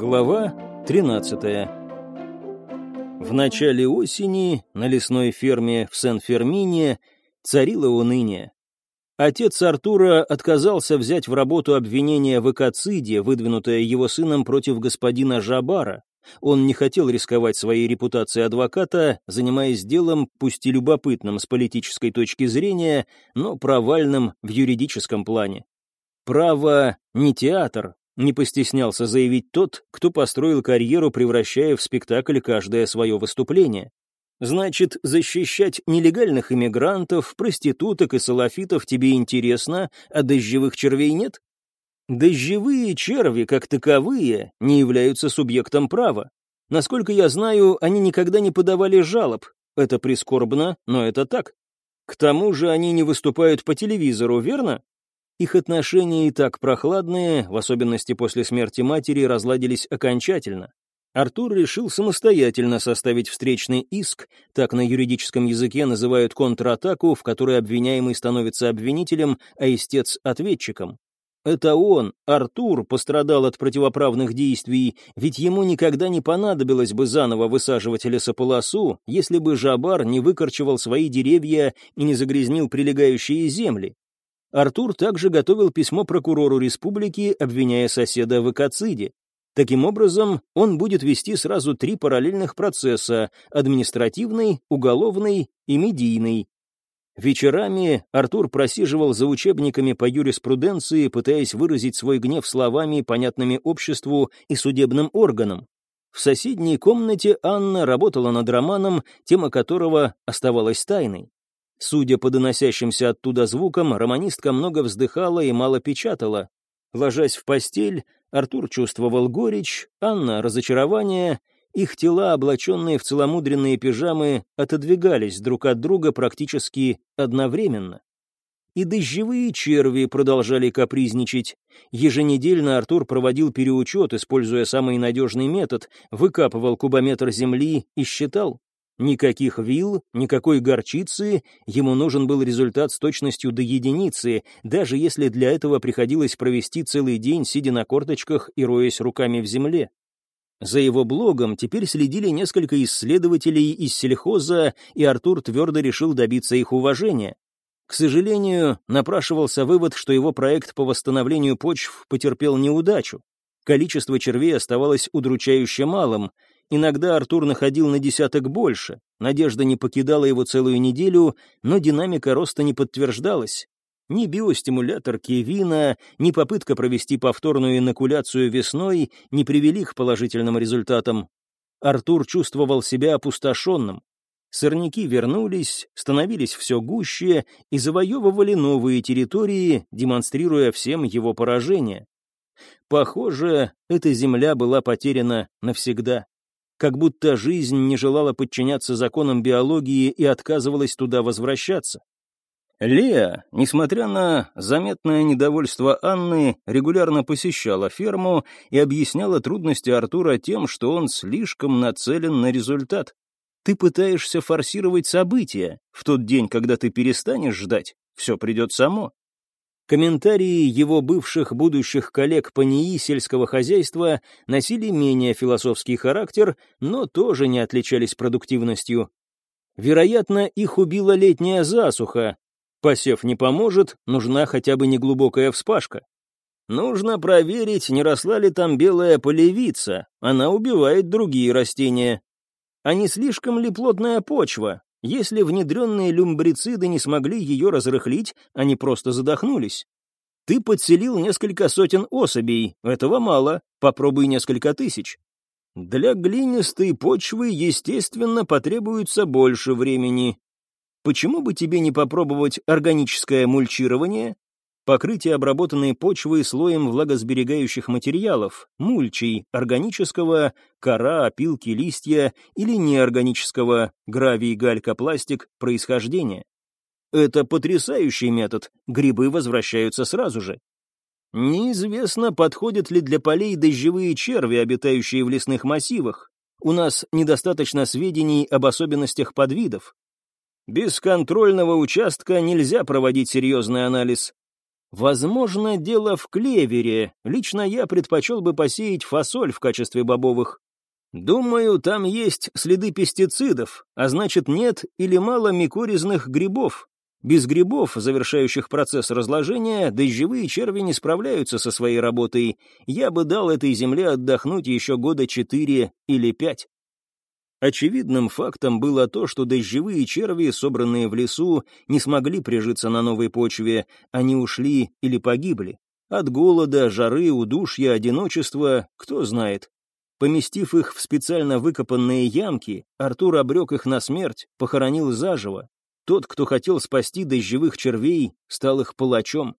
Глава 13 В начале осени на лесной ферме в Сен-Фермине царило уныние. Отец Артура отказался взять в работу обвинение в экоциде, выдвинутое его сыном против господина Жабара. Он не хотел рисковать своей репутацией адвоката, занимаясь делом, пусть и любопытным с политической точки зрения, но провальным в юридическом плане. Право не театр, не постеснялся заявить тот, кто построил карьеру, превращая в спектакль каждое свое выступление. Значит, защищать нелегальных иммигрантов, проституток и салафитов тебе интересно, а дождевых червей нет? Дождевые черви, как таковые, не являются субъектом права. Насколько я знаю, они никогда не подавали жалоб. Это прискорбно, но это так. К тому же они не выступают по телевизору, верно? Их отношения и так прохладные, в особенности после смерти матери, разладились окончательно. Артур решил самостоятельно составить встречный иск, так на юридическом языке называют контратаку, в которой обвиняемый становится обвинителем, а истец — ответчиком. Это он, Артур, пострадал от противоправных действий, ведь ему никогда не понадобилось бы заново высаживать лесополосу, если бы Жабар не выкорчевал свои деревья и не загрязнил прилегающие земли. Артур также готовил письмо прокурору республики, обвиняя соседа в экоциде. Таким образом, он будет вести сразу три параллельных процесса – административный, уголовный и медийный. Вечерами Артур просиживал за учебниками по юриспруденции, пытаясь выразить свой гнев словами, понятными обществу и судебным органам. В соседней комнате Анна работала над романом, тема которого оставалась тайной. Судя по доносящимся оттуда звукам, романистка много вздыхала и мало печатала. Ложась в постель, Артур чувствовал горечь, Анна — разочарование. Их тела, облаченные в целомудренные пижамы, отодвигались друг от друга практически одновременно. И дождевые черви продолжали капризничать. Еженедельно Артур проводил переучет, используя самый надежный метод, выкапывал кубометр земли и считал. Никаких вил, никакой горчицы, ему нужен был результат с точностью до единицы, даже если для этого приходилось провести целый день, сидя на корточках и роясь руками в земле. За его блогом теперь следили несколько исследователей из сельхоза, и Артур твердо решил добиться их уважения. К сожалению, напрашивался вывод, что его проект по восстановлению почв потерпел неудачу. Количество червей оставалось удручающе малым, Иногда Артур находил на десяток больше. Надежда не покидала его целую неделю, но динамика роста не подтверждалась. Ни биостимулятор Кевина, ни попытка провести повторную инокуляцию весной не привели к положительным результатам. Артур чувствовал себя опустошенным. Сорняки вернулись, становились все гуще и завоевывали новые территории, демонстрируя всем его поражение. Похоже, эта земля была потеряна навсегда как будто жизнь не желала подчиняться законам биологии и отказывалась туда возвращаться. Леа, несмотря на заметное недовольство Анны, регулярно посещала ферму и объясняла трудности Артура тем, что он слишком нацелен на результат. Ты пытаешься форсировать события. В тот день, когда ты перестанешь ждать, все придет само. Комментарии его бывших будущих коллег по НИИ сельского хозяйства носили менее философский характер, но тоже не отличались продуктивностью. Вероятно, их убила летняя засуха. Посев не поможет, нужна хотя бы неглубокая вспашка. Нужно проверить, не росла ли там белая полевица, она убивает другие растения. А не слишком ли плотная почва, если внедренные люмбрициды не смогли ее разрыхлить, они просто задохнулись. Ты подселил несколько сотен особей, этого мало, попробуй несколько тысяч. Для глинистой почвы, естественно, потребуется больше времени. Почему бы тебе не попробовать органическое мульчирование? Покрытие обработанной почвы слоем влагосберегающих материалов, мульчей, органического, кора, опилки, листья или неорганического, гравий, галька, пластик, происхождения. Это потрясающий метод, грибы возвращаются сразу же. Неизвестно, подходят ли для полей дождевые черви, обитающие в лесных массивах. У нас недостаточно сведений об особенностях подвидов. Без контрольного участка нельзя проводить серьезный анализ. Возможно, дело в клевере. Лично я предпочел бы посеять фасоль в качестве бобовых. Думаю, там есть следы пестицидов, а значит нет или мало микоризных грибов. Без грибов, завершающих процесс разложения, дождевые черви не справляются со своей работой. Я бы дал этой земле отдохнуть еще года четыре или пять. Очевидным фактом было то, что дождевые черви, собранные в лесу, не смогли прижиться на новой почве, они ушли или погибли. От голода, жары, удушья, одиночества, кто знает. Поместив их в специально выкопанные ямки, Артур обрек их на смерть, похоронил заживо. Тот, кто хотел спасти дождевых червей, стал их палачом.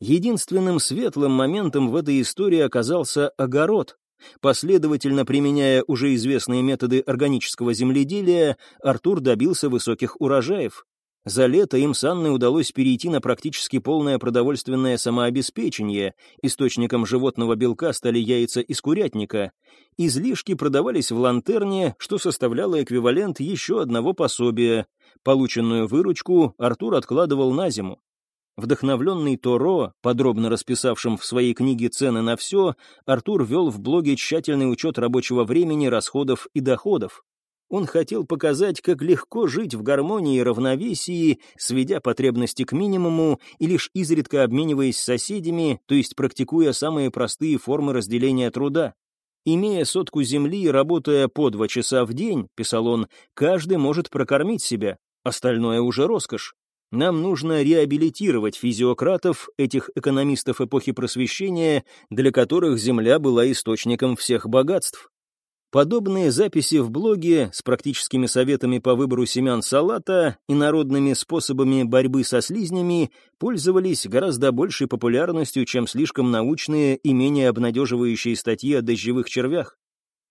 Единственным светлым моментом в этой истории оказался огород, Последовательно применяя уже известные методы органического земледелия, Артур добился высоких урожаев. За лето им с Анной удалось перейти на практически полное продовольственное самообеспечение. Источником животного белка стали яйца из курятника. Излишки продавались в лантерне, что составляло эквивалент еще одного пособия. Полученную выручку Артур откладывал на зиму. Вдохновленный Торо, подробно расписавшим в своей книге цены на все, Артур вел в блоге тщательный учет рабочего времени, расходов и доходов. Он хотел показать, как легко жить в гармонии и равновесии, сведя потребности к минимуму и лишь изредка обмениваясь с соседями, то есть практикуя самые простые формы разделения труда. Имея сотку земли и работая по два часа в день, писал он, каждый может прокормить себя, остальное уже роскошь. Нам нужно реабилитировать физиократов, этих экономистов эпохи просвещения, для которых Земля была источником всех богатств. Подобные записи в блоге с практическими советами по выбору семян салата и народными способами борьбы со слизнями пользовались гораздо большей популярностью, чем слишком научные и менее обнадеживающие статьи о дождевых червях.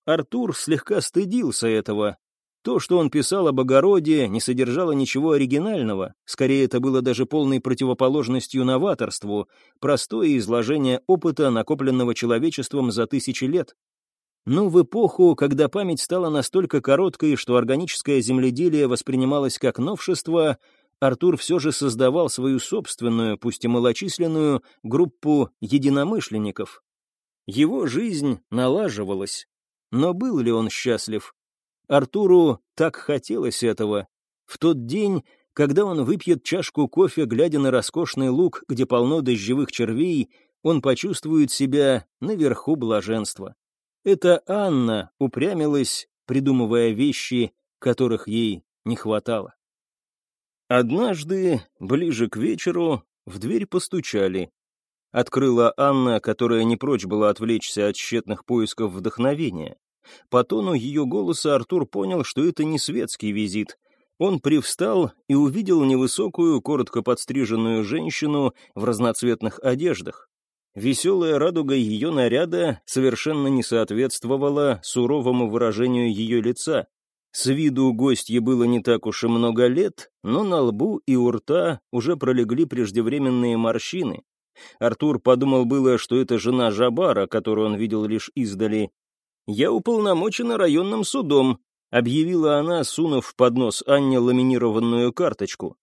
Артур слегка стыдился этого, то, что он писал об огороде, не содержало ничего оригинального, скорее это было даже полной противоположностью новаторству, простое изложение опыта, накопленного человечеством за тысячи лет. Но в эпоху, когда память стала настолько короткой, что органическое земледелие воспринималось как новшество, Артур все же создавал свою собственную, пусть и малочисленную, группу единомышленников. Его жизнь налаживалась. Но был ли он счастлив? Артуру так хотелось этого. В тот день, когда он выпьет чашку кофе, глядя на роскошный луг, где полно дождевых червей, он почувствует себя наверху блаженства. Это Анна упрямилась, придумывая вещи, которых ей не хватало. Однажды, ближе к вечеру, в дверь постучали. Открыла Анна, которая не прочь была отвлечься от тщетных поисков вдохновения. По тону ее голоса Артур понял, что это не светский визит. Он привстал и увидел невысокую, коротко подстриженную женщину в разноцветных одеждах. Веселая радуга ее наряда совершенно не соответствовала суровому выражению ее лица. С виду гостье было не так уж и много лет, но на лбу и у рта уже пролегли преждевременные морщины. Артур подумал было, что это жена Жабара, которую он видел лишь издали, «Я уполномочена районным судом», — объявила она, сунув под нос Анне ламинированную карточку.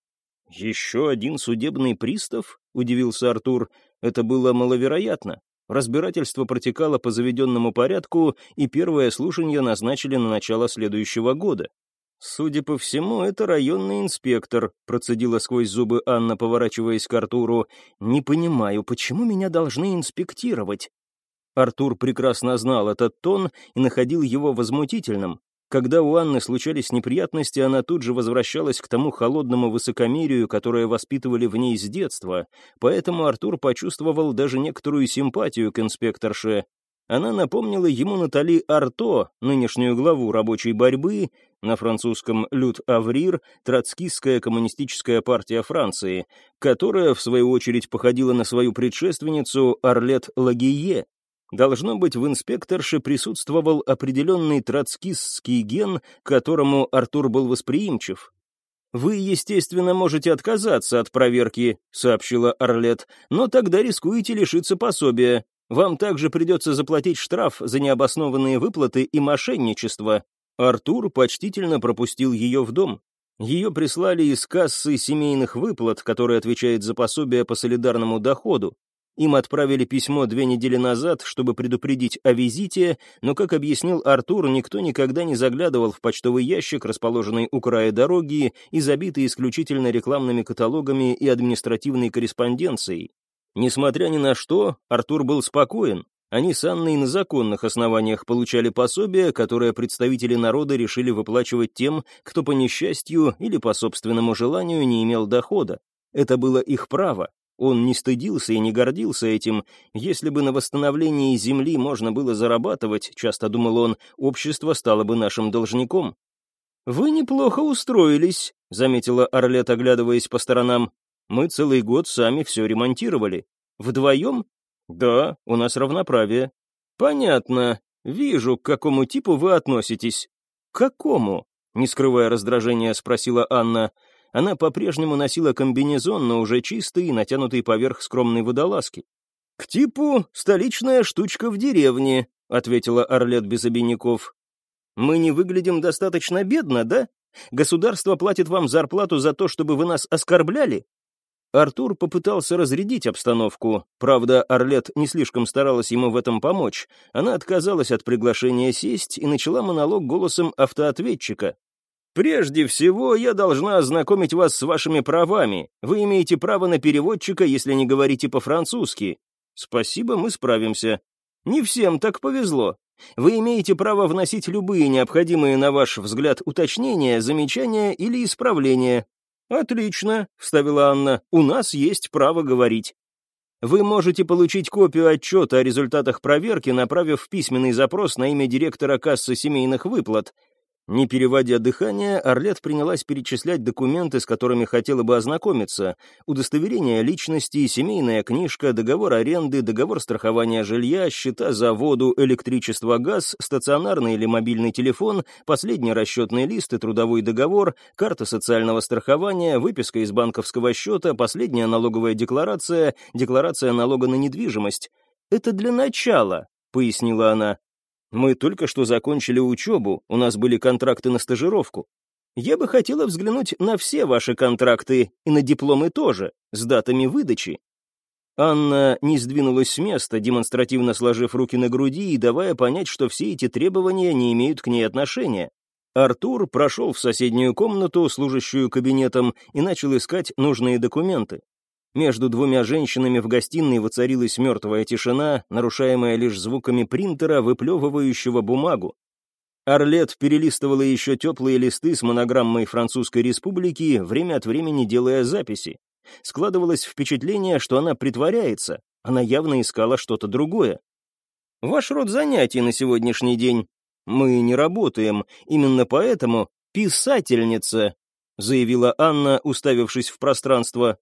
«Еще один судебный пристав?» — удивился Артур. «Это было маловероятно. Разбирательство протекало по заведенному порядку, и первое слушание назначили на начало следующего года. «Судя по всему, это районный инспектор», — процедила сквозь зубы Анна, поворачиваясь к Артуру. «Не понимаю, почему меня должны инспектировать? Артур прекрасно знал этот тон и находил его возмутительным. Когда у Анны случались неприятности, она тут же возвращалась к тому холодному высокомерию, которое воспитывали в ней с детства, поэтому Артур почувствовал даже некоторую симпатию к инспекторше. Она напомнила ему Натали Арто, нынешнюю главу рабочей борьбы, на французском «Люд Аврир», троцкистская коммунистическая партия Франции, которая, в свою очередь, походила на свою предшественницу Арлет Лагие, Должно быть, в инспекторше присутствовал определенный троцкистский ген, которому Артур был восприимчив. «Вы, естественно, можете отказаться от проверки», — сообщила Орлет, «но тогда рискуете лишиться пособия. Вам также придется заплатить штраф за необоснованные выплаты и мошенничество». Артур почтительно пропустил ее в дом. Ее прислали из кассы семейных выплат, которая отвечает за пособие по солидарному доходу. Им отправили письмо две недели назад, чтобы предупредить о визите, но, как объяснил Артур, никто никогда не заглядывал в почтовый ящик, расположенный у края дороги и забитый исключительно рекламными каталогами и административной корреспонденцией. Несмотря ни на что, Артур был спокоен. Они с Анной на законных основаниях получали пособие, которое представители народа решили выплачивать тем, кто по несчастью или по собственному желанию не имел дохода. Это было их право, он не стыдился и не гордился этим. Если бы на восстановлении земли можно было зарабатывать, часто думал он, общество стало бы нашим должником. «Вы неплохо устроились», — заметила Орлет, оглядываясь по сторонам. «Мы целый год сами все ремонтировали. Вдвоем?» «Да, у нас равноправие». «Понятно. Вижу, к какому типу вы относитесь». «К какому?» — не скрывая раздражения, спросила Анна. Она по-прежнему носила комбинезон, но уже чистый, натянутый поверх скромной водолазки. «К типу столичная штучка в деревне», — ответила Орлет без обиняков. «Мы не выглядим достаточно бедно, да? Государство платит вам зарплату за то, чтобы вы нас оскорбляли?» Артур попытался разрядить обстановку. Правда, Орлет не слишком старалась ему в этом помочь. Она отказалась от приглашения сесть и начала монолог голосом автоответчика. Прежде всего, я должна ознакомить вас с вашими правами. Вы имеете право на переводчика, если не говорите по-французски. Спасибо, мы справимся. Не всем так повезло. Вы имеете право вносить любые необходимые, на ваш взгляд, уточнения, замечания или исправления. Отлично, вставила Анна. У нас есть право говорить. Вы можете получить копию отчета о результатах проверки, направив письменный запрос на имя директора кассы семейных выплат. Не переводя дыхание, Орлет принялась перечислять документы, с которыми хотела бы ознакомиться. Удостоверение личности, семейная книжка, договор аренды, договор страхования жилья, счета за воду, электричество, газ, стационарный или мобильный телефон, последний расчетный лист и трудовой договор, карта социального страхования, выписка из банковского счета, последняя налоговая декларация, декларация налога на недвижимость. «Это для начала», — пояснила она. Мы только что закончили учебу, у нас были контракты на стажировку. Я бы хотела взглянуть на все ваши контракты и на дипломы тоже, с датами выдачи». Анна не сдвинулась с места, демонстративно сложив руки на груди и давая понять, что все эти требования не имеют к ней отношения. Артур прошел в соседнюю комнату, служащую кабинетом, и начал искать нужные документы. Между двумя женщинами в гостиной воцарилась мертвая тишина, нарушаемая лишь звуками принтера, выплевывающего бумагу. Орлет перелистывала еще теплые листы с монограммой Французской Республики, время от времени делая записи. Складывалось впечатление, что она притворяется, она явно искала что-то другое. «Ваш род занятий на сегодняшний день. Мы не работаем, именно поэтому писательница», заявила Анна, уставившись в пространство.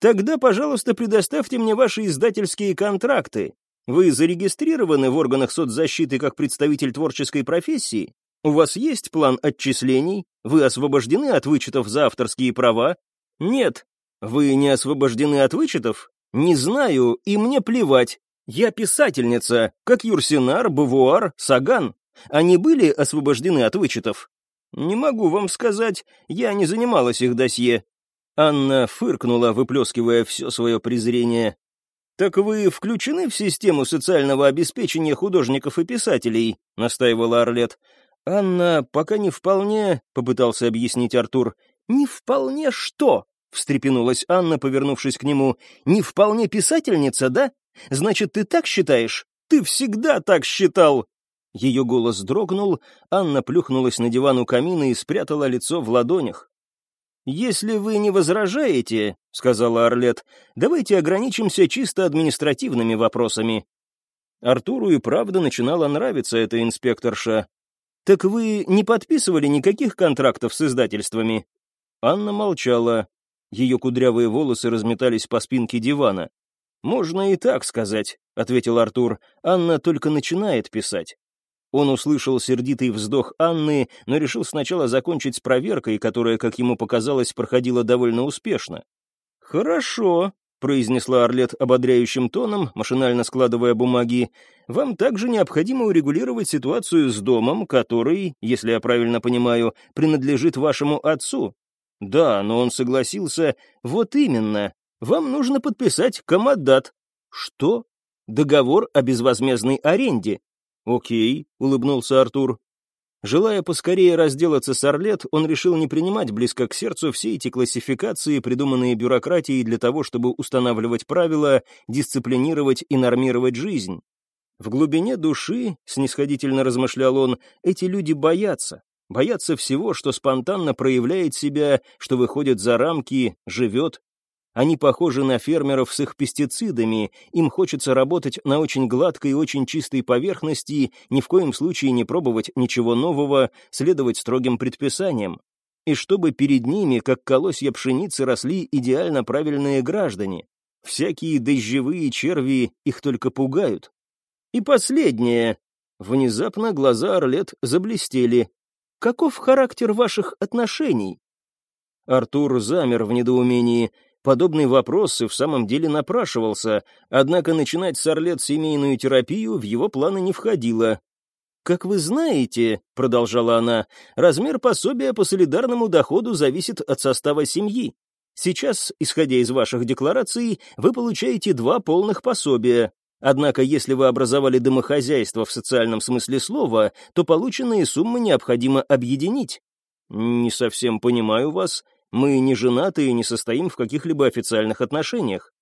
Тогда, пожалуйста, предоставьте мне ваши издательские контракты. Вы зарегистрированы в органах соцзащиты как представитель творческой профессии? У вас есть план отчислений? Вы освобождены от вычетов за авторские права? Нет. Вы не освобождены от вычетов? Не знаю, и мне плевать. Я писательница, как Юрсинар, Бавуар, Саган. Они были освобождены от вычетов? Не могу вам сказать, я не занималась их досье. Анна фыркнула, выплескивая все свое презрение. «Так вы включены в систему социального обеспечения художников и писателей?» — настаивала Орлет. «Анна, пока не вполне», — попытался объяснить Артур. «Не вполне что?» — встрепенулась Анна, повернувшись к нему. «Не вполне писательница, да? Значит, ты так считаешь? Ты всегда так считал!» Ее голос дрогнул, Анна плюхнулась на диван у камина и спрятала лицо в ладонях. «Если вы не возражаете, — сказала Орлет, — давайте ограничимся чисто административными вопросами». Артуру и правда начинала нравиться эта инспекторша. «Так вы не подписывали никаких контрактов с издательствами?» Анна молчала. Ее кудрявые волосы разметались по спинке дивана. «Можно и так сказать», — ответил Артур. «Анна только начинает писать. Он услышал сердитый вздох Анны, но решил сначала закончить с проверкой, которая, как ему показалось, проходила довольно успешно. «Хорошо», — произнесла Орлет ободряющим тоном, машинально складывая бумаги, «вам также необходимо урегулировать ситуацию с домом, который, если я правильно понимаю, принадлежит вашему отцу. Да, но он согласился. Вот именно. Вам нужно подписать комодат. Что? Договор о безвозмездной аренде. Окей, улыбнулся Артур. Желая поскорее разделаться с Орлет, он решил не принимать близко к сердцу все эти классификации, придуманные бюрократией для того, чтобы устанавливать правила, дисциплинировать и нормировать жизнь. В глубине души, снисходительно размышлял он, эти люди боятся. Боятся всего, что спонтанно проявляет себя, что выходит за рамки, живет, они похожи на фермеров с их пестицидами, им хочется работать на очень гладкой и очень чистой поверхности, ни в коем случае не пробовать ничего нового, следовать строгим предписаниям. И чтобы перед ними, как колосья пшеницы, росли идеально правильные граждане. Всякие дождевые черви их только пугают. И последнее. Внезапно глаза Орлет заблестели. Каков характер ваших отношений? Артур замер в недоумении. Подобный вопрос и в самом деле напрашивался, однако начинать с Орлет семейную терапию в его планы не входило. «Как вы знаете», — продолжала она, — «размер пособия по солидарному доходу зависит от состава семьи. Сейчас, исходя из ваших деклараций, вы получаете два полных пособия. Однако, если вы образовали домохозяйство в социальном смысле слова, то полученные суммы необходимо объединить». «Не совсем понимаю вас», мы не женаты и не состоим в каких-либо официальных отношениях.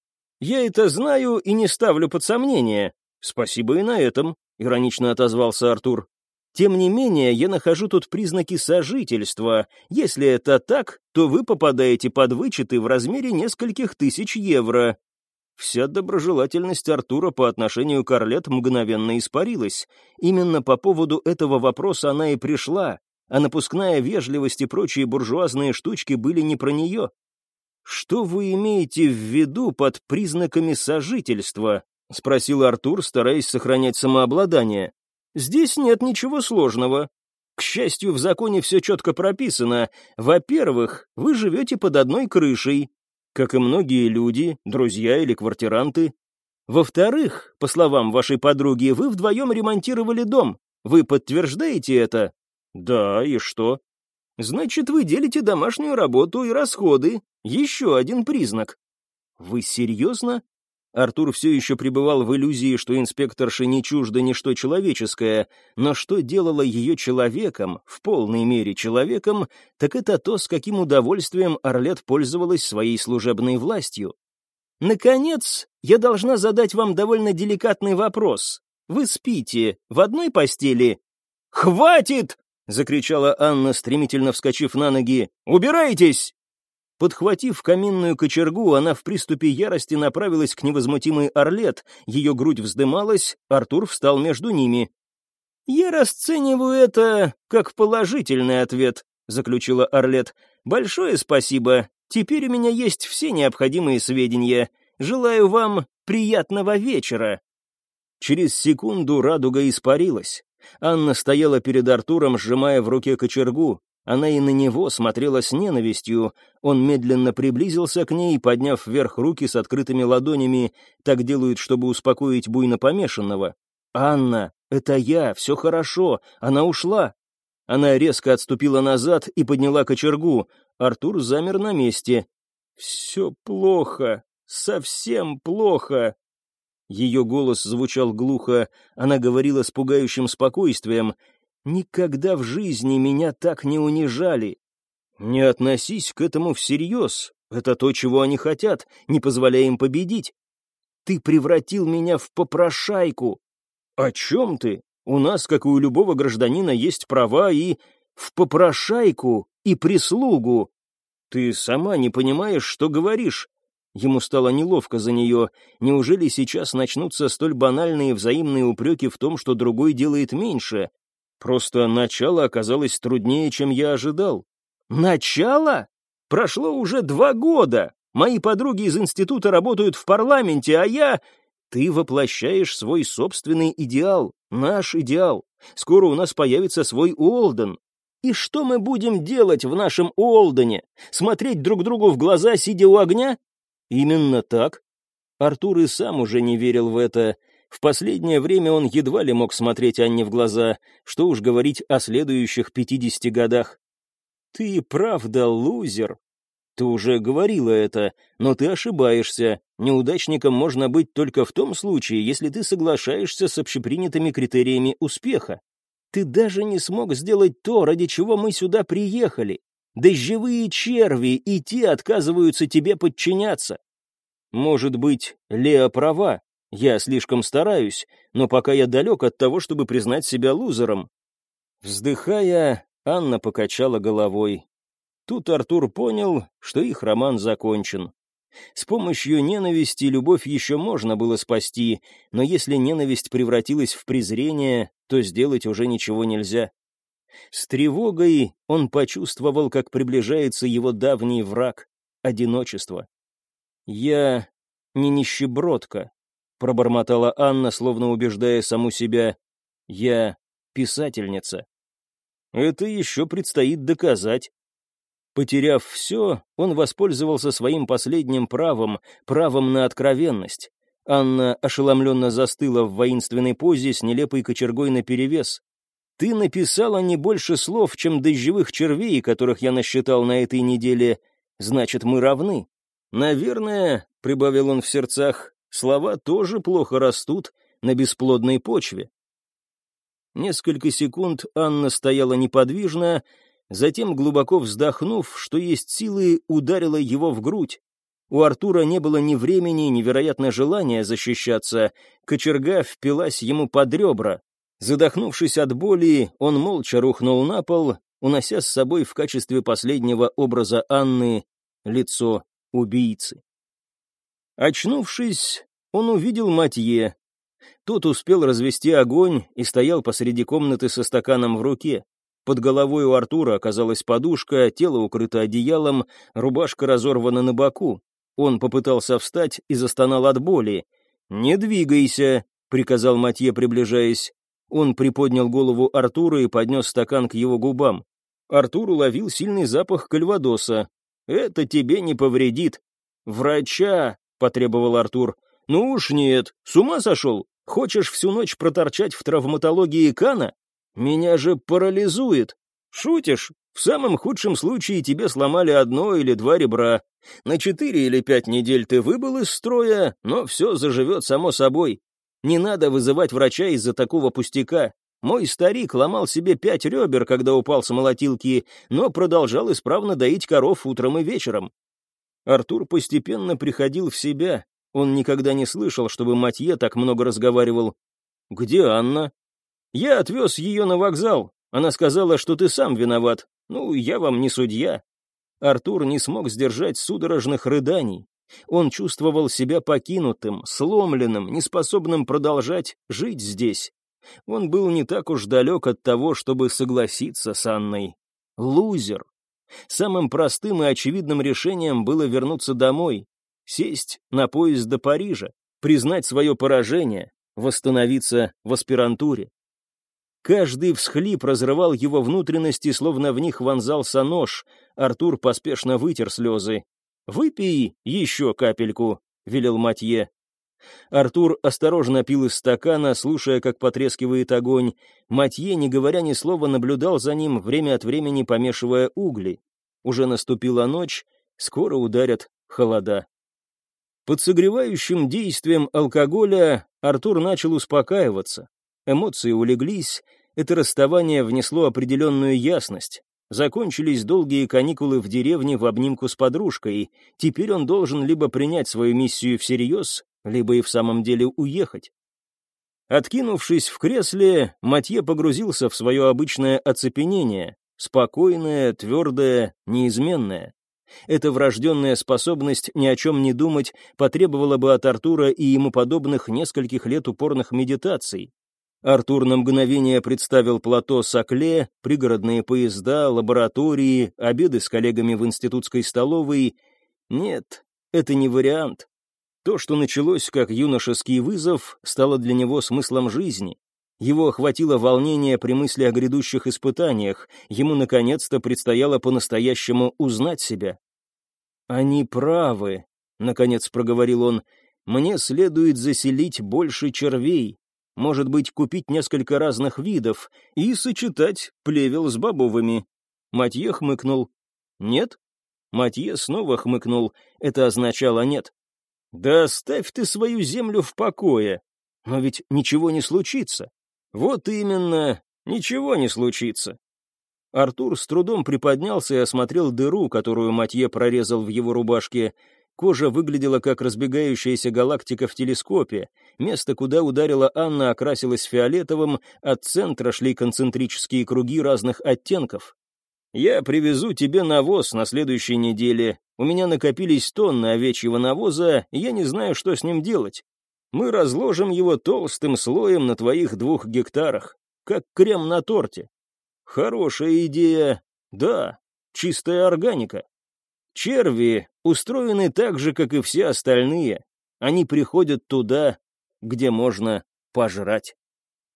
Я это знаю и не ставлю под сомнение. Спасибо и на этом, иронично отозвался Артур. Тем не менее, я нахожу тут признаки сожительства. Если это так, то вы попадаете под вычеты в размере нескольких тысяч евро. Вся доброжелательность Артура по отношению к Орлет мгновенно испарилась. Именно по поводу этого вопроса она и пришла, а напускная вежливость и прочие буржуазные штучки были не про нее. «Что вы имеете в виду под признаками сожительства?» — спросил Артур, стараясь сохранять самообладание. «Здесь нет ничего сложного. К счастью, в законе все четко прописано. Во-первых, вы живете под одной крышей, как и многие люди, друзья или квартиранты. Во-вторых, по словам вашей подруги, вы вдвоем ремонтировали дом. Вы подтверждаете это?» «Да, и что?» «Значит, вы делите домашнюю работу и расходы. Еще один признак». «Вы серьезно?» Артур все еще пребывал в иллюзии, что инспекторша не чуждо ничто человеческое, но что делало ее человеком, в полной мере человеком, так это то, с каким удовольствием Орлет пользовалась своей служебной властью. «Наконец, я должна задать вам довольно деликатный вопрос. Вы спите в одной постели?» «Хватит!» — закричала Анна, стремительно вскочив на ноги. «Убирайтесь!» Подхватив каминную кочергу, она в приступе ярости направилась к невозмутимой Орлет, ее грудь вздымалась, Артур встал между ними. «Я расцениваю это как положительный ответ», — заключила Орлет. «Большое спасибо. Теперь у меня есть все необходимые сведения. Желаю вам приятного вечера». Через секунду радуга испарилась. Анна стояла перед Артуром, сжимая в руке кочергу. Она и на него смотрела с ненавистью. Он медленно приблизился к ней, подняв вверх руки с открытыми ладонями. Так делают, чтобы успокоить буйно помешанного. «Анна, это я, все хорошо, она ушла». Она резко отступила назад и подняла кочергу. Артур замер на месте. «Все плохо, совсем плохо», ее голос звучал глухо, она говорила с пугающим спокойствием. «Никогда в жизни меня так не унижали». «Не относись к этому всерьез. Это то, чего они хотят, не позволяя им победить. Ты превратил меня в попрошайку». «О чем ты? У нас, как и у любого гражданина, есть права и... в попрошайку и прислугу. Ты сама не понимаешь, что говоришь. Ему стало неловко за нее. Неужели сейчас начнутся столь банальные взаимные упреки в том, что другой делает меньше? Просто начало оказалось труднее, чем я ожидал. Начало? Прошло уже два года. Мои подруги из института работают в парламенте, а я... Ты воплощаешь свой собственный идеал, наш идеал. Скоро у нас появится свой Уолден. И что мы будем делать в нашем Уолдене? Смотреть друг другу в глаза, сидя у огня? Именно так. Артур и сам уже не верил в это. В последнее время он едва ли мог смотреть Анне в глаза, что уж говорить о следующих пятидесяти годах. «Ты правда лузер», Ты уже говорила это, но ты ошибаешься. Неудачником можно быть только в том случае, если ты соглашаешься с общепринятыми критериями успеха. Ты даже не смог сделать то, ради чего мы сюда приехали. Дождевые черви и те отказываются тебе подчиняться. Может быть, Леа права. Я слишком стараюсь, но пока я далек от того, чтобы признать себя лузером. Вздыхая, Анна покачала головой. Тут Артур понял, что их роман закончен. С помощью ненависти любовь еще можно было спасти, но если ненависть превратилась в презрение, то сделать уже ничего нельзя. С тревогой он почувствовал, как приближается его давний враг — одиночество. «Я не нищебродка», — пробормотала Анна, словно убеждая саму себя. «Я писательница». «Это еще предстоит доказать», Потеряв все, он воспользовался своим последним правом, правом на откровенность. Анна ошеломленно застыла в воинственной позе с нелепой кочергой наперевес. «Ты написала не больше слов, чем дождевых червей, которых я насчитал на этой неделе. Значит, мы равны. Наверное, — прибавил он в сердцах, — слова тоже плохо растут на бесплодной почве». Несколько секунд Анна стояла неподвижно, затем, глубоко вздохнув, что есть силы, ударила его в грудь. У Артура не было ни времени, ни вероятно желания защищаться. Кочерга впилась ему под ребра. Задохнувшись от боли, он молча рухнул на пол, унося с собой в качестве последнего образа Анны лицо убийцы. Очнувшись, он увидел Матье. Тот успел развести огонь и стоял посреди комнаты со стаканом в руке. Под головой у Артура оказалась подушка, тело укрыто одеялом, рубашка разорвана на боку. Он попытался встать и застонал от боли. «Не двигайся», — приказал Матье, приближаясь. Он приподнял голову Артура и поднес стакан к его губам. Артур уловил сильный запах кальвадоса. «Это тебе не повредит». «Врача», — потребовал Артур. «Ну уж нет, с ума сошел? Хочешь всю ночь проторчать в травматологии Кана? Меня же парализует. Шутишь? В самом худшем случае тебе сломали одно или два ребра. На четыре или пять недель ты выбыл из строя, но все заживет само собой. Не надо вызывать врача из-за такого пустяка. Мой старик ломал себе пять ребер, когда упал с молотилки, но продолжал исправно доить коров утром и вечером. Артур постепенно приходил в себя. Он никогда не слышал, чтобы Матье так много разговаривал. «Где Анна?» Я отвез ее на вокзал. Она сказала, что ты сам виноват. Ну, я вам не судья. Артур не смог сдержать судорожных рыданий. Он чувствовал себя покинутым, сломленным, неспособным продолжать жить здесь. Он был не так уж далек от того, чтобы согласиться с Анной. Лузер. Самым простым и очевидным решением было вернуться домой, сесть на поезд до Парижа, признать свое поражение, восстановиться в аспирантуре. Каждый всхлип разрывал его внутренности, словно в них вонзался нож. Артур поспешно вытер слезы. «Выпей еще капельку», — велел Матье. Артур осторожно пил из стакана, слушая, как потрескивает огонь. Матье, не говоря ни слова, наблюдал за ним, время от времени помешивая угли. Уже наступила ночь, скоро ударят холода. Под согревающим действием алкоголя Артур начал успокаиваться. Эмоции улеглись, это расставание внесло определенную ясность. Закончились долгие каникулы в деревне в обнимку с подружкой. Теперь он должен либо принять свою миссию всерьез, либо и в самом деле уехать. Откинувшись в кресле, Матье погрузился в свое обычное оцепенение, спокойное, твердое, неизменное. Эта врожденная способность ни о чем не думать потребовала бы от Артура и ему подобных нескольких лет упорных медитаций, Артур на мгновение представил плато Сокле, пригородные поезда, лаборатории, обеды с коллегами в институтской столовой. Нет, это не вариант. То, что началось как юношеский вызов, стало для него смыслом жизни. Его охватило волнение при мысли о грядущих испытаниях, ему наконец-то предстояло по-настоящему узнать себя. «Они правы», — наконец проговорил он, — «мне следует заселить больше червей, может быть, купить несколько разных видов и сочетать плевел с бобовыми. Матье хмыкнул. Нет? Матье снова хмыкнул. Это означало нет. «Да оставь ты свою землю в покое. Но ведь ничего не случится». «Вот именно, ничего не случится». Артур с трудом приподнялся и осмотрел дыру, которую Матье прорезал в его рубашке. Кожа выглядела как разбегающаяся галактика в телескопе. Место, куда ударила Анна, окрасилось фиолетовым, от центра шли концентрические круги разных оттенков. «Я привезу тебе навоз на следующей неделе. У меня накопились тонны овечьего навоза, и я не знаю, что с ним делать. Мы разложим его толстым слоем на твоих двух гектарах, как крем на торте». «Хорошая идея. Да, чистая органика». Черви устроены так же, как и все остальные. Они приходят туда, где можно пожрать.